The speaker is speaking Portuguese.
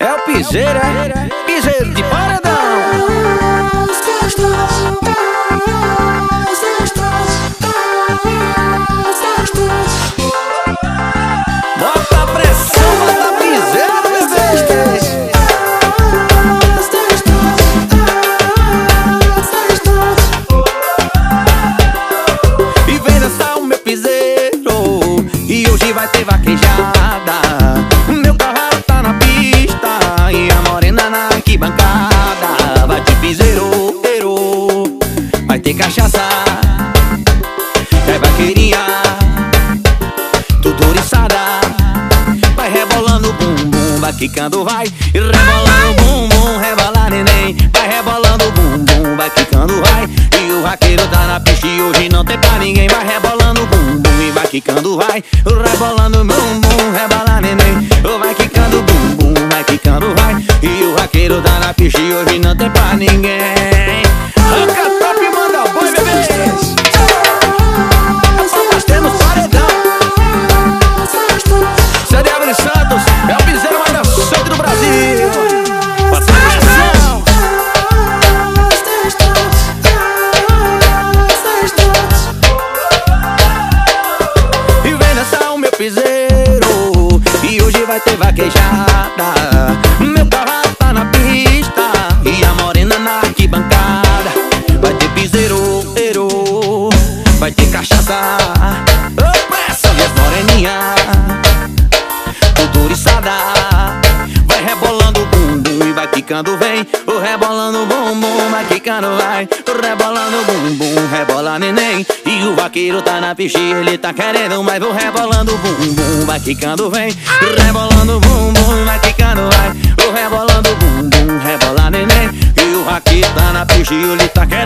É o piseira, piseiro de paredão. Bota pressão, bota piseira, bebê. E vem dançar o meu piseiro E hoje vai ter vaquejada Ter cachaça. É vaqueirinha Tudo oriçada. Vai rebolando bum bum Vai quicando, vai. E rebolando bum bum Rebola neném. Vai rebolando bum bum Vai quicando, vai. E o vaqueiro tá na pista E hoje não tem pra ninguém. Vai rebolando bum bum E vai quicando, vai. Rebolando bum bum Rebola neném. Vai quicando bum bum Vai quicando, vai. E o vaqueiro tá na pista E hoje não tem pra ninguém vai ter vaquejada. Meu cavalo tá na pista E a morena na arquibancada. Vai ter piseiro, eiro Vai ter cachaça. Ô, pressa, minhas moreninhas tudo Vai rebolando o bumbum e vai vem. O rebolando o bumbum, vai quicando, vai. Rebolando o bumbum, rebola neném. E o vaqueiro tá na e ele tá querendo Mas vou rebolando o bumbum, vai quicando, vem. Rebolando o bumbum, vai quicando, vai. O rebolando o bumbum, rebola neném. E o vaqueiro tá na e ele tá querendo